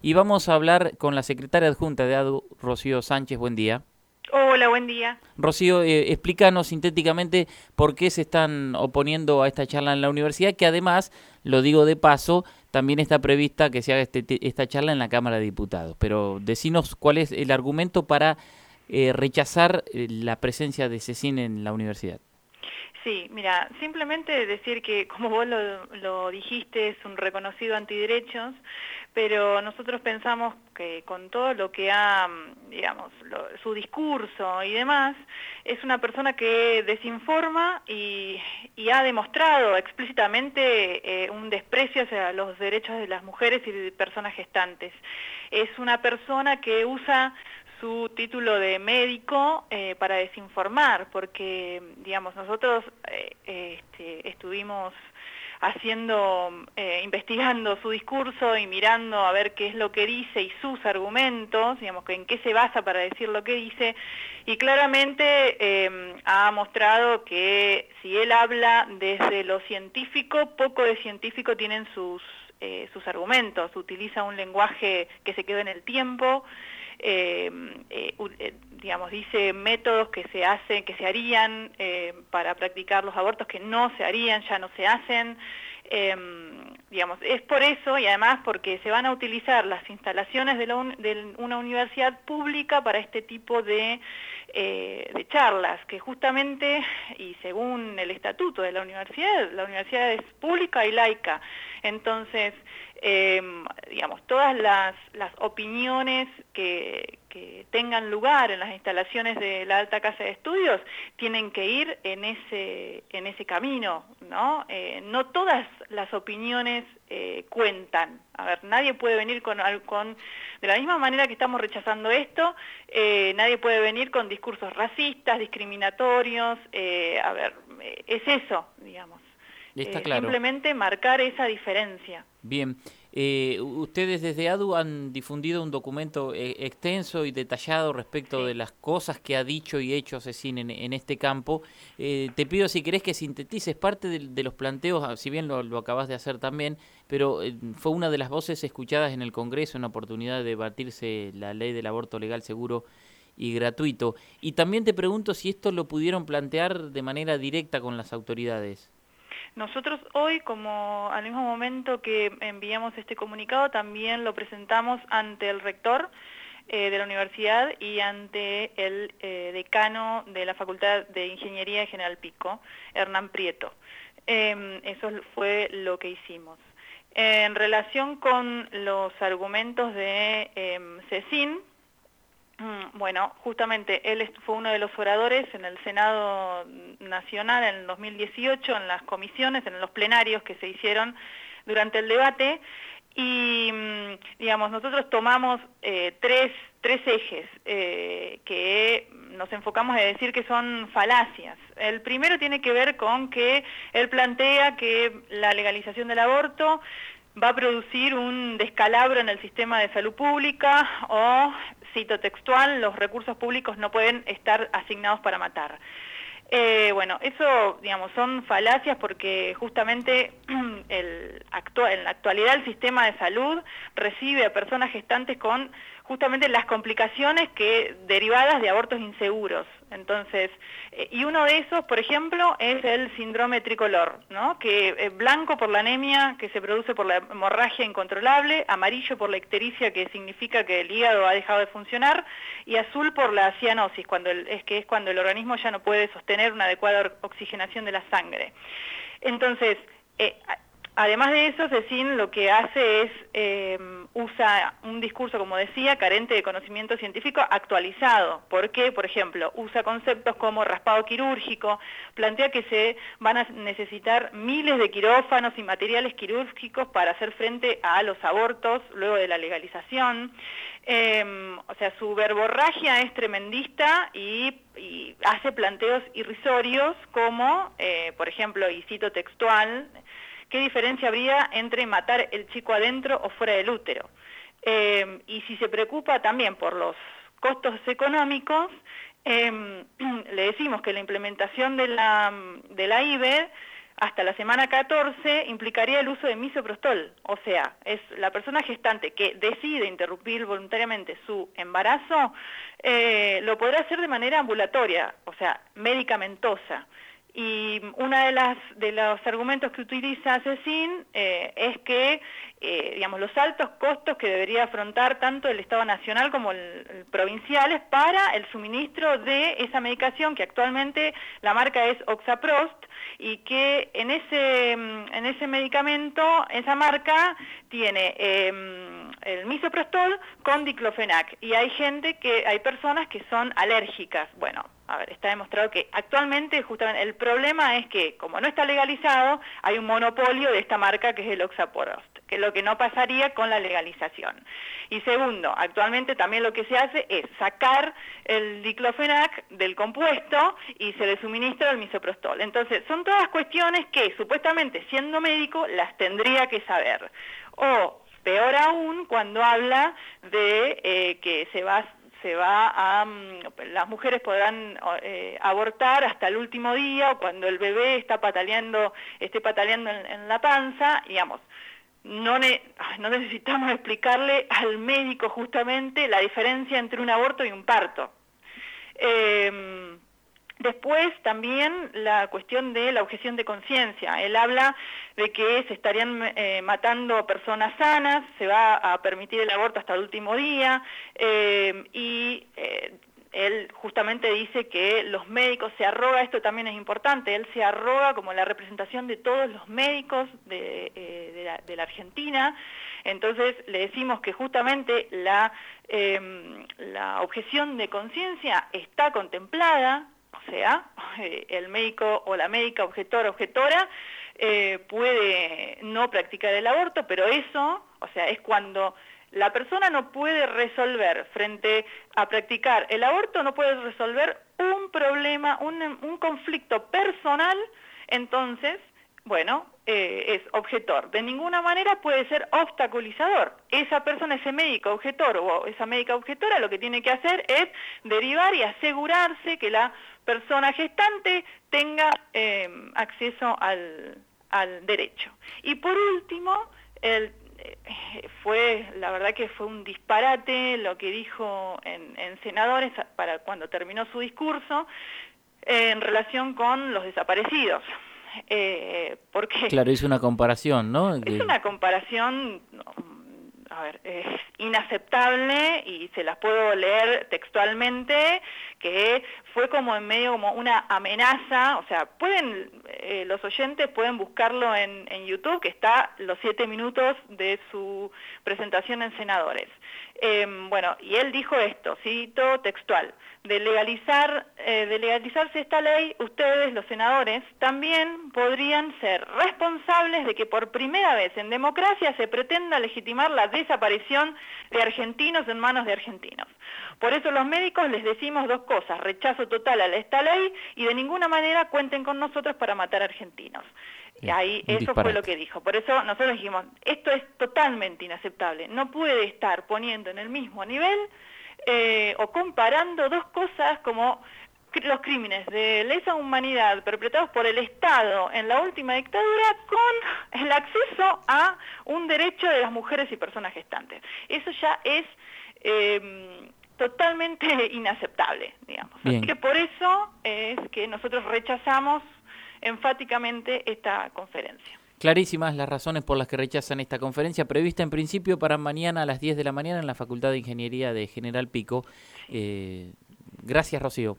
Y vamos a hablar con la secretaria adjunta de ADU, Rocío Sánchez. Buen día. Hola, buen día. Rocío, eh, explícanos sintéticamente por qué se están oponiendo a esta charla en la universidad, que además, lo digo de paso, también está prevista que se haga este, esta charla en la Cámara de Diputados. Pero decinos cuál es el argumento para eh, rechazar eh, la presencia de CECIN en la universidad. Sí, mira, simplemente decir que, como vos lo, dijiste, es un reconocido antiderechos, pero nosotros pensamos que con todo lo que ha, digamos, su discurso y demás, es una persona que desinforma y, ha demostrado explícitamente eh, un desprecio hacia los derechos de las mujeres y de personas gestantes. Es una persona que usa su título de médico eh, para desinformar, porque, digamos, nosotros eh, este, estuvimos haciendo, eh, investigando su discurso y mirando a ver qué es lo que dice y sus argumentos, digamos, en qué se basa para decir lo que dice, y claramente em, ha mostrado que si él habla desde lo científico, poco de científico tienen sus, sus argumentos, utiliza un lenguaje que se quedó en el tiempo, eh, eh, eh, digamos, dice métodos que se hacen, que se harían para practicar los abortos que no se harían, ya no se hacen. digamos, es por eso y además porque se van a utilizar las instalaciones de, una universidad pública para este tipo de, charlas, que justamente, y según el estatuto de la universidad, la universidad es pública y laica. Entonces, eh, digamos, todas las, opiniones que, tengan lugar en las instalaciones de la Alta Casa de Estudios tienen que ir en ese, en ese camino, ¿no? Eh, no todas las opiniones eh, cuentan. A ver, nadie puede venir con, con, de la misma manera que estamos rechazando esto, nadie puede venir con discursos racistas, discriminatorios, a ver, es eso, digamos. Está claro. Simplemente marcar esa diferencia. Bien, eh, ustedes desde ADU han difundido un documento eh, extenso y detallado respecto de las cosas que ha dicho y hecho Cecín en, este campo. Eh, te pido si querés que sintetices parte de, los planteos, ah, si bien lo, lo, acabas de hacer también, pero fue una de las voces escuchadas en el Congreso en la oportunidad de debatirse la ley del aborto legal, seguro y gratuito. Y también te pregunto si esto lo pudieron plantear de manera directa con las autoridades. Nosotros hoy, como al mismo momento que enviamos este comunicado, también lo presentamos ante el rector eh, de la universidad y ante el eh, decano de la Facultad de Ingeniería General Pico, Hernán Prieto. Em, eso fue lo que hicimos. En relación con los argumentos de eh, CECIN, bueno, justamente él fue uno de los oradores en el Senado Nacional en el 2018, en las comisiones, en los plenarios que se hicieron durante el debate, y mm, digamos, nosotros tomamos eh, tres, tres, ejes eh, que nos enfocamos a decir que son falacias. El primero tiene que ver con que él plantea que la legalización del aborto va a producir un descalabro en el sistema de salud pública o cito textual, los recursos públicos no pueden estar asignados para matar. Eh, bueno, eso, digamos, son falacias porque justamente el en la actualidad el sistema de salud recibe a personas gestantes con justamente las complicaciones que derivadas de abortos inseguros. Entonces, eh, y uno de esos, por ejemplo, es el síndrome tricolor, ¿no? que es blanco por la anemia que se produce por la hemorragia incontrolable, amarillo por la ictericia que significa que el hígado ha dejado de funcionar y azul por la cianosis, cuando es que es cuando el organismo ya no puede sostener una adecuada oxigenación de la sangre. Entonces, eh, Además de eso, Cecín lo que hace es, eh, usa un discurso, como decía, carente de conocimiento científico actualizado. ¿Por qué? Por ejemplo, usa conceptos como raspado quirúrgico, plantea que se van a necesitar miles de quirófanos y materiales quirúrgicos para hacer frente a los abortos luego de la legalización. Em, o sea, su verborragia es tremendista y, hace planteos irrisorios como, eh, por ejemplo, y cito textual, ¿Qué diferencia habría entre matar el chico adentro o fuera del útero? Eh, y si se preocupa también por los costos económicos, em, le decimos que la implementación de la, de IBE hasta la semana 14 implicaría el uso de misoprostol, o sea, es la persona gestante que decide interrumpir voluntariamente su embarazo, eh, lo podrá hacer de manera ambulatoria, o sea, medicamentosa. Y uno de, de los argumentos que utiliza Cecín eh, es que eh, digamos, los altos costos que debería afrontar tanto el Estado Nacional como el, provinciales para el suministro de esa medicación que actualmente la marca es Oxaprost y que en ese, en ese medicamento, esa marca tiene em, el misoprostol con diclofenac y hay gente que, hay personas que son alérgicas. Bueno, a ver, está demostrado que actualmente justamente el problema es que como no está legalizado, hay un monopolio de esta marca que es el Oxaprost, que es lo que no pasaría con la legalización. Y segundo, actualmente también lo que se hace es sacar el diclofenac del compuesto y se le suministra el misoprostol. Entonces, son todas cuestiones que supuestamente siendo médico las tendría que saber. O peor aún cuando habla de eh, que se va se va a, mm, las mujeres podrán eh, abortar hasta el último día o cuando el bebé está pataleando, esté pataleando en, la panza, digamos, no, no necesitamos explicarle al médico justamente la diferencia entre un aborto y un parto. Eh, Después también la cuestión de la objeción de conciencia. Él habla de que se estarían eh, matando personas sanas, se va a permitir el aborto hasta el último día eh, y eh, él justamente dice que los médicos se arroga, esto también es importante, él se arroga como la representación de todos los médicos de, la, de la, Argentina, entonces le decimos que justamente la, objeción de conciencia está contemplada sea, eh, el médico o la médica objetor objetora eh, puede no practicar el aborto, pero eso, o sea, es cuando la persona no puede resolver frente a practicar el aborto, no puede resolver un problema, un, un conflicto personal, entonces bueno, eh, es objetor. De ninguna manera puede ser obstaculizador. Esa persona, ese médico objetor o esa médica objetora lo que tiene que hacer es derivar y asegurarse que la persona gestante tenga eh, acceso al, derecho. Y por último, eh, fue, la verdad que fue un disparate lo que dijo en, en senadores para cuando terminó su discurso en relación con los desaparecidos. Eh, porque... Claro, es una comparación, ¿no? Es una comparación, a ver, es inaceptable y se las puedo leer textualmente, que fue como en medio como una amenaza, o sea, pueden, eh, los oyentes pueden buscarlo en, YouTube, que está los siete minutos de su presentación en Senadores. Em, bueno, y él dijo esto, cito textual, de, legalizar, eh, de legalizarse esta ley, ustedes, los senadores, también podrían ser responsables de que por primera vez en democracia se pretenda legitimar la desaparición de argentinos en manos de argentinos. Por eso los médicos les decimos dos cosas, rechazo total a esta ley y de ninguna manera cuenten con nosotros para matar argentinos. Y ahí eso fue lo que dijo. Por eso nosotros dijimos, esto es totalmente inaceptable. No puede estar poniendo en el mismo nivel eh, o comparando dos cosas como los crímenes de lesa humanidad perpetrados por el Estado en la última dictadura con el acceso a un derecho de las mujeres y personas gestantes. Eso ya es eh, totalmente inaceptable, digamos. Así que por eso es que nosotros rechazamos enfáticamente esta conferencia. Clarísimas las razones por las que rechazan esta conferencia, prevista en principio para mañana a las 10 de la mañana en la Facultad de Ingeniería de General Pico. Eh, gracias, Rocío.